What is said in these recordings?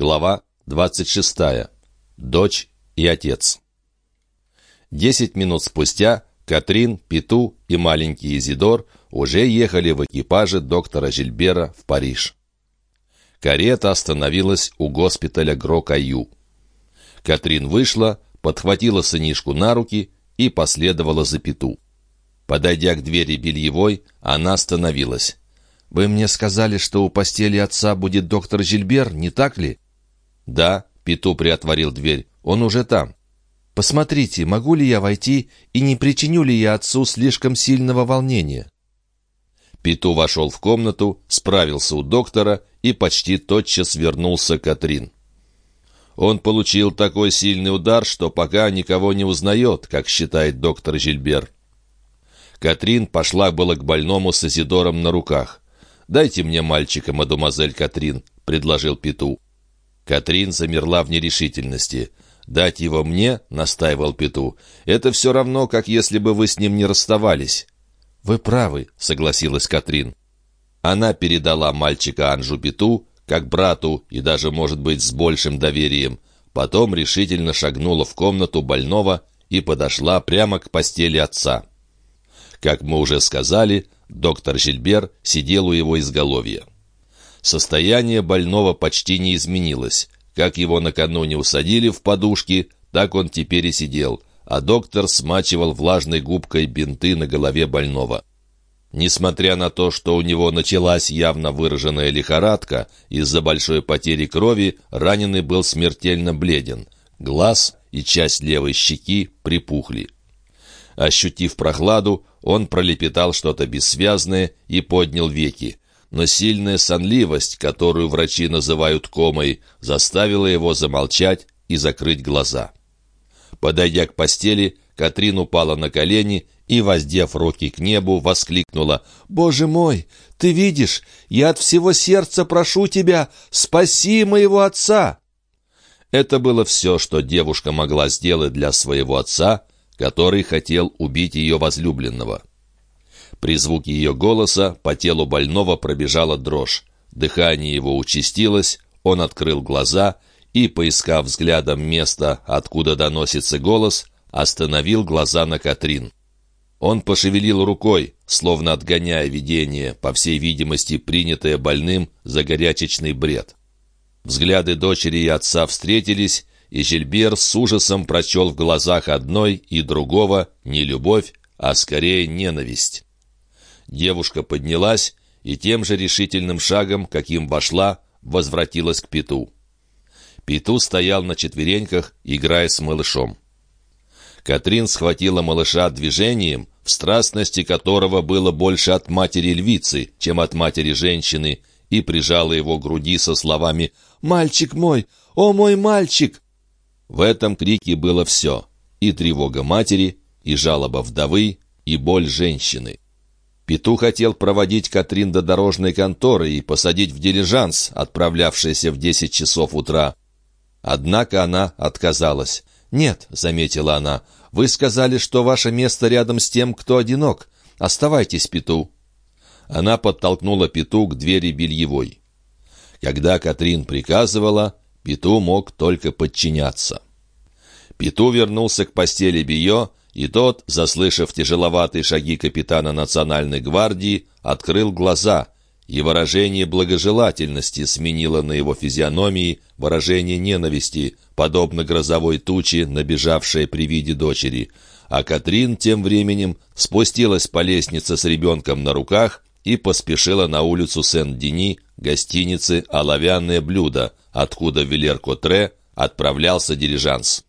Глава 26. Дочь и отец. Десять минут спустя Катрин, Пету и маленький Изидор уже ехали в экипаже доктора Жильбера в Париж. Карета остановилась у госпиталя Гро-Каю. Катрин вышла, подхватила сынишку на руки и последовала за Пету. Подойдя к двери бельевой, она остановилась. «Вы мне сказали, что у постели отца будет доктор Жильбер, не так ли?» «Да», — Пету приотворил дверь, — «он уже там». «Посмотрите, могу ли я войти и не причиню ли я отцу слишком сильного волнения?» Пету вошел в комнату, справился у доктора и почти тотчас вернулся Катрин. Он получил такой сильный удар, что пока никого не узнает, как считает доктор Жильбер. Катрин пошла было к больному с Азидором на руках. «Дайте мне мальчика, мадемуазель Катрин», — предложил Пету. Катрин замерла в нерешительности. «Дать его мне?» — настаивал Пету. «Это все равно, как если бы вы с ним не расставались». «Вы правы», — согласилась Катрин. Она передала мальчика Анжу Пету, как брату, и даже, может быть, с большим доверием. Потом решительно шагнула в комнату больного и подошла прямо к постели отца. Как мы уже сказали, доктор Жильбер сидел у его изголовья. Состояние больного почти не изменилось. Как его накануне усадили в подушки, так он теперь и сидел, а доктор смачивал влажной губкой бинты на голове больного. Несмотря на то, что у него началась явно выраженная лихорадка, из-за большой потери крови раненый был смертельно бледен. Глаз и часть левой щеки припухли. Ощутив прохладу, он пролепетал что-то бессвязное и поднял веки но сильная сонливость, которую врачи называют комой, заставила его замолчать и закрыть глаза. Подойдя к постели, Катрин упала на колени и, воздев руки к небу, воскликнула «Боже мой, ты видишь, я от всего сердца прошу тебя, спаси моего отца!» Это было все, что девушка могла сделать для своего отца, который хотел убить ее возлюбленного. При звуке ее голоса по телу больного пробежала дрожь. Дыхание его участилось, он открыл глаза и, поискав взглядом место, откуда доносится голос, остановил глаза на Катрин. Он пошевелил рукой, словно отгоняя видение, по всей видимости, принятое больным за горячечный бред. Взгляды дочери и отца встретились, и Жильбер с ужасом прочел в глазах одной и другого не любовь, а скорее ненависть. Девушка поднялась и тем же решительным шагом, каким вошла, возвратилась к Пету. Пету стоял на четвереньках, играя с малышом. Катрин схватила малыша движением, в страстности которого было больше от матери львицы, чем от матери женщины, и прижала его к груди со словами «Мальчик мой! О, мой мальчик!» В этом крике было все — и тревога матери, и жалоба вдовы, и боль женщины. Пету хотел проводить Катрин до дорожной конторы и посадить в дилижанс, отправлявшийся в десять часов утра. Однако она отказалась. «Нет», — заметила она, — «вы сказали, что ваше место рядом с тем, кто одинок. Оставайтесь, Пету». Она подтолкнула Пету к двери бельевой. Когда Катрин приказывала, Пету мог только подчиняться. Пету вернулся к постели Био и тот, заслышав тяжеловатые шаги капитана национальной гвардии, открыл глаза, и выражение благожелательности сменило на его физиономии выражение ненависти, подобно грозовой туче, набежавшей при виде дочери. А Катрин тем временем спустилась по лестнице с ребенком на руках и поспешила на улицу Сен-Дени, гостиницы «Оловянное блюдо», откуда в Вилер-Котре отправлялся дирижанс.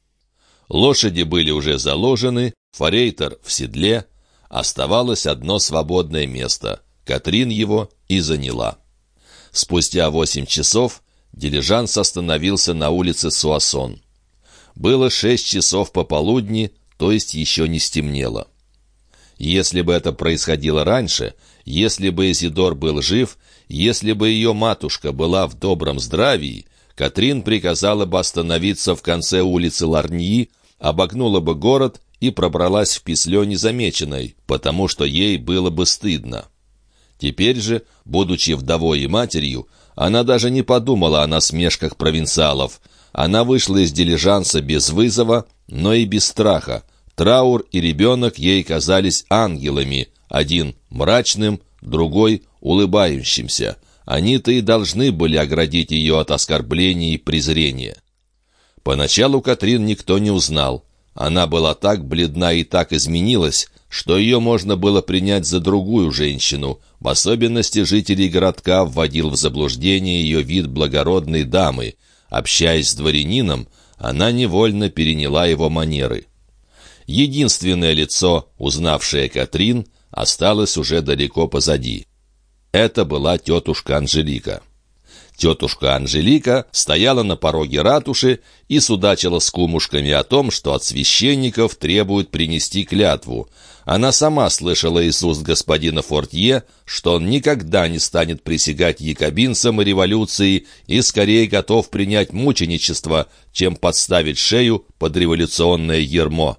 Лошади были уже заложены, Форейтер в седле. Оставалось одно свободное место. Катрин его и заняла. Спустя восемь часов дилижанс остановился на улице Суассон. Было шесть часов пополудни, то есть еще не стемнело. Если бы это происходило раньше, если бы Изидор был жив, если бы ее матушка была в добром здравии, Катрин приказала бы остановиться в конце улицы Ларньи, обогнула бы город и пробралась в Пислё незамеченной, потому что ей было бы стыдно. Теперь же, будучи вдовой и матерью, Она даже не подумала о насмешках провинциалов. Она вышла из дилижанса без вызова, но и без страха. Траур и ребенок ей казались ангелами, один мрачным, другой улыбающимся. Они-то и должны были оградить ее от оскорблений и презрения. Поначалу Катрин никто не узнал. Она была так бледна и так изменилась, что ее можно было принять за другую женщину. В особенности жителей городка вводил в заблуждение ее вид благородной дамы. Общаясь с дворянином, она невольно переняла его манеры. Единственное лицо, узнавшее Катрин, осталось уже далеко позади. Это была тетушка Анжелика. Тетушка Анжелика стояла на пороге ратуши и судачила с кумушками о том, что от священников требуют принести клятву. Она сама слышала из уст господина Фортье, что он никогда не станет присягать якобинцам и революции и скорее готов принять мученичество, чем подставить шею под революционное ермо.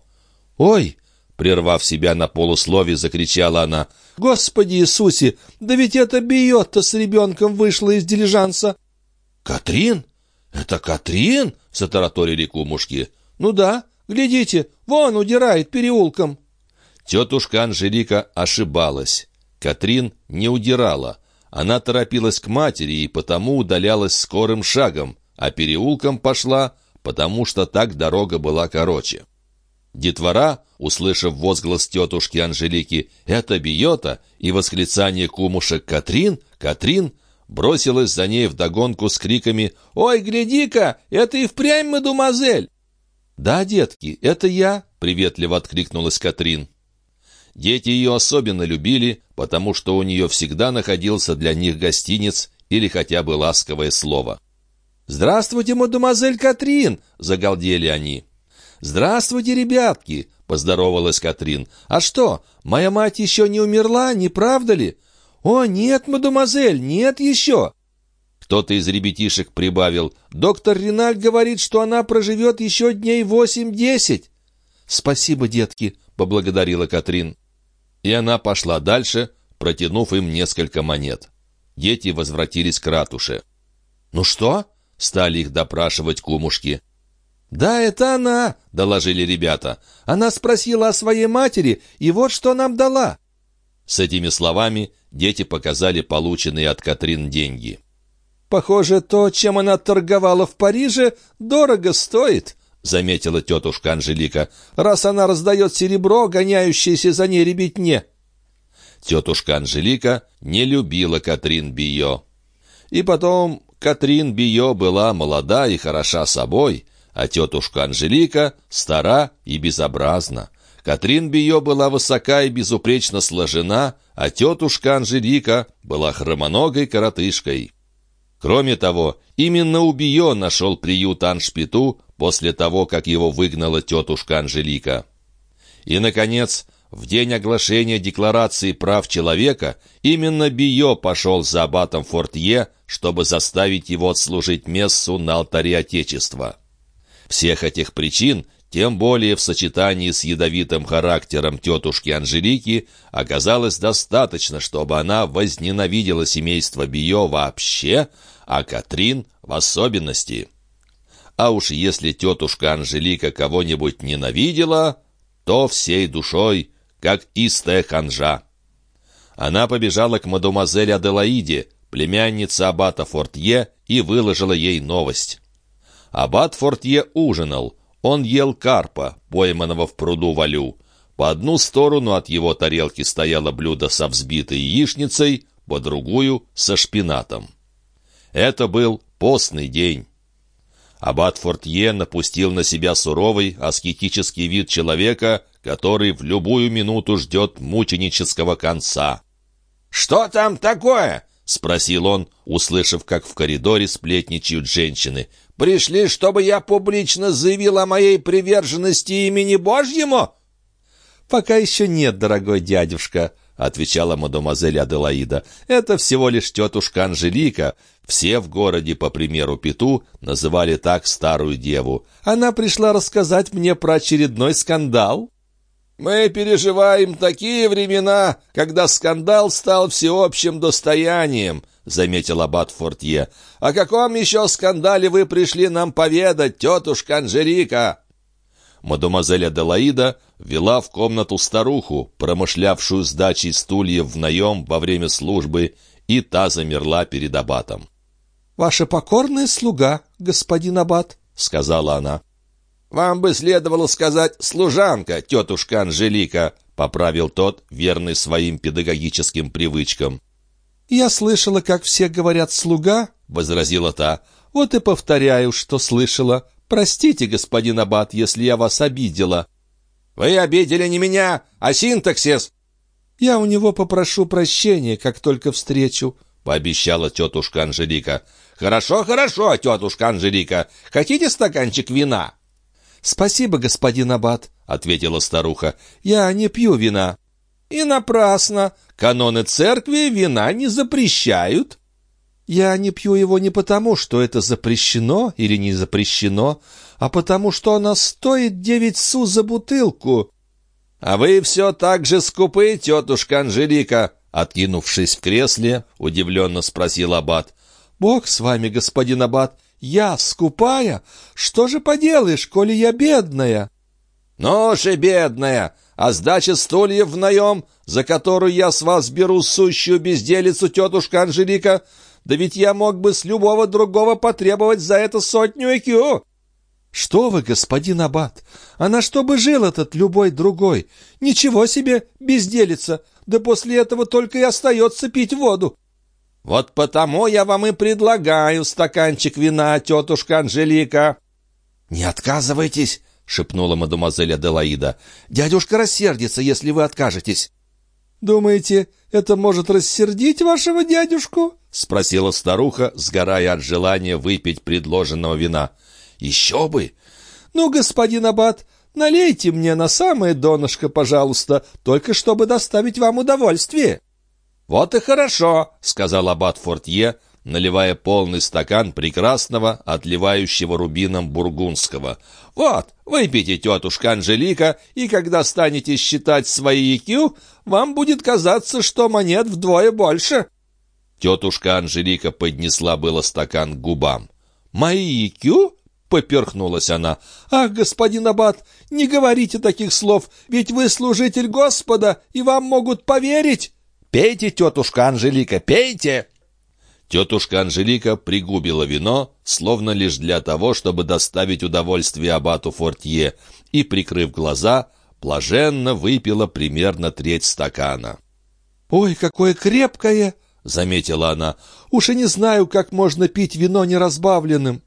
«Ой!» — прервав себя на полуслове, закричала она. «Господи Иисусе! Да ведь это Биотта с ребенком вышла из дилижанса!» «Катрин? Это Катрин?» — затараторили кумушки. «Ну да, глядите, вон удирает переулком». Тетушка Анжелика ошибалась. Катрин не удирала. Она торопилась к матери и потому удалялась скорым шагом, а переулком пошла, потому что так дорога была короче. Детвора, услышав возглас тетушки Анжелики «Это Биота!» и восклицание кумушек «Катрин! Катрин!» бросилась за ней вдогонку с криками «Ой, гляди-ка! Это и впрямь мадемуазель!» «Да, детки, это я!» — приветливо откликнулась Катрин. Дети ее особенно любили, потому что у нее всегда находился для них гостиниц или хотя бы ласковое слово. «Здравствуйте, мадемуазель Катрин!» — загалдели они. «Здравствуйте, ребятки!» — поздоровалась Катрин. «А что, моя мать еще не умерла, не правда ли?» «О, нет, мадемуазель, нет еще!» Кто-то из ребятишек прибавил. «Доктор Риналь говорит, что она проживет еще дней восемь-десять». «Спасибо, детки», — поблагодарила Катрин. И она пошла дальше, протянув им несколько монет. Дети возвратились к ратуше. «Ну что?» — стали их допрашивать кумушки. «Да, это она», — доложили ребята. «Она спросила о своей матери, и вот что нам дала». С этими словами дети показали полученные от Катрин деньги. «Похоже, то, чем она торговала в Париже, дорого стоит», — заметила тетушка Анжелика, «раз она раздает серебро, гоняющееся за ней ребятне». Тетушка Анжелика не любила Катрин Био. И потом Катрин Био была молода и хороша собой, а тетушка Анжелика стара и безобразна. Катрин Био была высока и безупречно сложена, а тетушка Анжелика была хромоногой коротышкой. Кроме того, именно у Био нашел приют Аншпиту после того, как его выгнала тетушка Анжелика. И, наконец, в день оглашения Декларации прав человека именно Био пошел за аббатом Фортье, чтобы заставить его отслужить мессу на алтаре Отечества. Всех этих причин, тем более в сочетании с ядовитым характером тетушки Анжелики, оказалось достаточно, чтобы она возненавидела семейство Био вообще, а Катрин в особенности. А уж если тетушка Анжелика кого-нибудь ненавидела, то всей душой, как истая ханжа. Она побежала к мадемуазель Аделаиде, племяннице аббата Фортье, и выложила ей новость. Аббат Фортье ужинал. Он ел карпа, пойманного в пруду валю. По одну сторону от его тарелки стояло блюдо со взбитой яичницей, по другую — со шпинатом. Это был постный день. Аббат Фортье напустил на себя суровый, аскетический вид человека, который в любую минуту ждет мученического конца. «Что там такое?» — спросил он, услышав, как в коридоре сплетничают женщины. Пришли, чтобы я публично заявил о моей приверженности имени Божьему?» «Пока еще нет, дорогой дядюшка», — отвечала мадемуазель Аделаида. «Это всего лишь тетушка Анжелика. Все в городе, по примеру Пету, называли так старую деву. Она пришла рассказать мне про очередной скандал». «Мы переживаем такие времена, когда скандал стал всеобщим достоянием», заметил аббат Фортье. «О каком еще скандале вы пришли нам поведать, тетушка Анжелика?» Мадемуазель Аделаида вела в комнату старуху, промышлявшую сдачей стульев в наем во время службы, и та замерла перед аббатом. «Ваша покорная слуга, господин аббат», — сказала она. «Вам бы следовало сказать «служанка», тетушка Анжелика», — поправил тот, верный своим педагогическим привычкам. «Я слышала, как все говорят «слуга», — возразила та. «Вот и повторяю, что слышала. Простите, господин Аббат, если я вас обидела». «Вы обидели не меня, а синтаксис!» «Я у него попрошу прощения, как только встречу», — пообещала тетушка Анжелика. «Хорошо, хорошо, тетушка Анжелика. Хотите стаканчик вина?» «Спасибо, господин Аббат», — ответила старуха. «Я не пью вина». «И напрасно. Каноны церкви вина не запрещают». «Я не пью его не потому, что это запрещено или не запрещено, а потому что она стоит девять су за бутылку». «А вы все так же скупы, тетушка Анжелика?» Откинувшись в кресле, удивленно спросил Аббат. «Бог с вами, господин Аббат, я скупая? Что же поделаешь, коли я бедная?» «Ну же, бедная, а сдача стульев в наем, за которую я с вас беру сущую безделицу, тетушка Анжелика, да ведь я мог бы с любого другого потребовать за это сотню ЭКЮ!» «Что вы, господин Аббат, а на что бы жил этот любой другой? Ничего себе, безделица, да после этого только и остается пить воду. «Вот потому я вам и предлагаю стаканчик вина, тетушка Анжелика». «Не отказывайтесь», — шепнула мадемуазель Аделаида. «Дядюшка рассердится, если вы откажетесь». «Думаете, это может рассердить вашего дядюшку?» — спросила старуха, сгорая от желания выпить предложенного вина. «Еще бы!» «Ну, господин Аббат, налейте мне на самое донышко, пожалуйста, только чтобы доставить вам удовольствие». «Вот и хорошо», — сказал аббат Фортье, наливая полный стакан прекрасного, отливающего рубином бургундского. «Вот, выпейте, тетушка Анжелика, и когда станете считать свои икю, вам будет казаться, что монет вдвое больше». Тетушка Анжелика поднесла было стакан к губам. «Мои икю?» — поперхнулась она. «Ах, господин Аббат, не говорите таких слов, ведь вы служитель Господа, и вам могут поверить!» «Пейте, тетушка Анжелика, пейте!» Тетушка Анжелика пригубила вино, словно лишь для того, чтобы доставить удовольствие абату Фортье, и, прикрыв глаза, блаженно выпила примерно треть стакана. «Ой, какое крепкое!» — заметила она. «Уж и не знаю, как можно пить вино неразбавленным».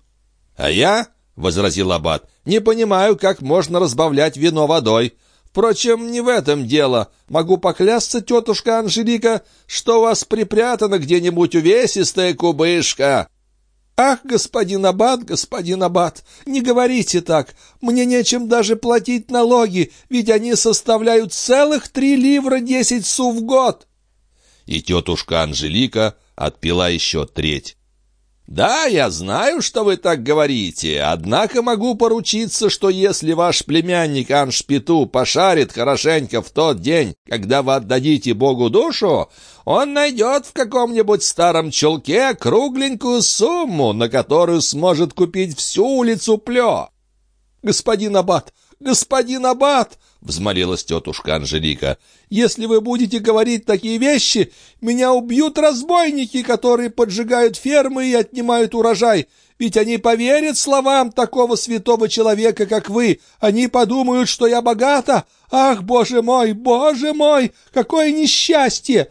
«А я, — возразил аббат, — не понимаю, как можно разбавлять вино водой. Впрочем, не в этом дело. Могу поклясться, тетушка Анжелика, что у вас припрятана где-нибудь увесистая кубышка». «Ах, господин Аббат, господин Аббат, не говорите так. Мне нечем даже платить налоги, ведь они составляют целых три ливра десять су в год». И тетушка Анжелика отпила еще треть. «Да, я знаю, что вы так говорите, однако могу поручиться, что если ваш племянник Аншпиту пошарит хорошенько в тот день, когда вы отдадите Богу душу, он найдет в каком-нибудь старом чулке кругленькую сумму, на которую сможет купить всю улицу Плё». «Господин Аббат, господин Аббат!» взмолилась тетушка Анжелика. «Если вы будете говорить такие вещи, меня убьют разбойники, которые поджигают фермы и отнимают урожай. Ведь они поверят словам такого святого человека, как вы. Они подумают, что я богата. Ах, боже мой, боже мой, какое несчастье!»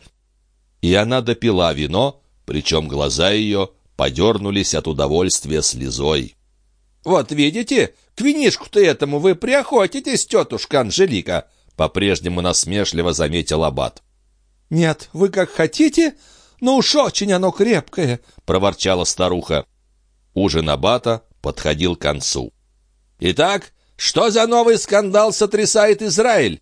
И она допила вино, причем глаза ее подернулись от удовольствия слезой. «Вот видите, к винишку-то этому вы приохотитесь, тетушка Анжелика!» По-прежнему насмешливо заметил Аббат. «Нет, вы как хотите, но уж очень оно крепкое!» — проворчала старуха. Ужин Аббата подходил к концу. «Итак, что за новый скандал сотрясает Израиль?»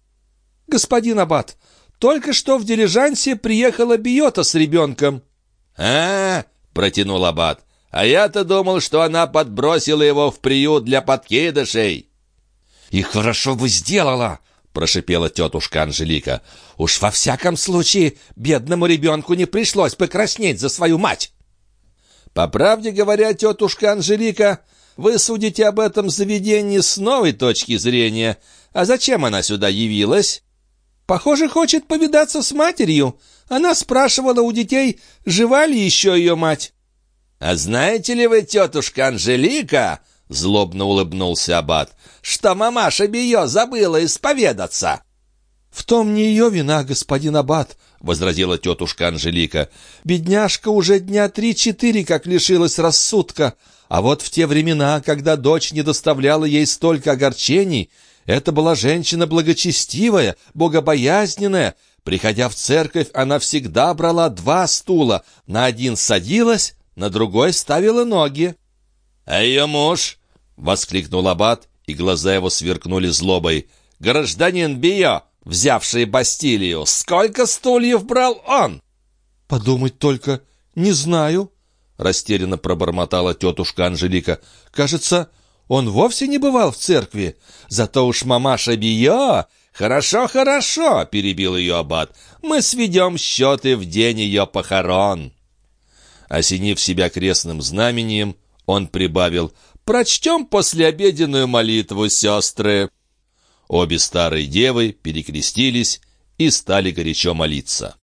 «Господин Аббат, только что в дилижансе приехала Биота с ребенком». «А, -а, -а — протянул Аббат, а я-то думал, что она подбросила его в приют для подкидышей». «И хорошо бы сделала!» —— прошипела тетушка Анжелика. «Уж во всяком случае бедному ребенку не пришлось покраснеть за свою мать!» «По правде говоря, тетушка Анжелика, вы судите об этом заведении с новой точки зрения. А зачем она сюда явилась?» «Похоже, хочет повидаться с матерью. Она спрашивала у детей, жива ли еще ее мать». «А знаете ли вы, тетушка Анжелика, — злобно улыбнулся Аббат, — что мамаша Био забыла исповедаться?» «В том не ее вина, господин Аббат», — возразила тетушка Анжелика. «Бедняжка уже дня три-четыре как лишилась рассудка, а вот в те времена, когда дочь не доставляла ей столько огорчений, это была женщина благочестивая, богобоязненная, Приходя в церковь, она всегда брала два стула. На один садилась, на другой ставила ноги. «А ее муж?» — воскликнул Аббат, и глаза его сверкнули злобой. «Гражданин Био, взявший Бастилию, сколько стульев брал он?» «Подумать только, не знаю», — растерянно пробормотала тетушка Анжелика. «Кажется, он вовсе не бывал в церкви. Зато уж мамаша Био «Хорошо, хорошо», — перебил ее аббат, — «мы сведем счеты в день ее похорон». Осенив себя крестным знамением, он прибавил «Прочтем послеобеденную молитву, сестры». Обе старые девы перекрестились и стали горячо молиться.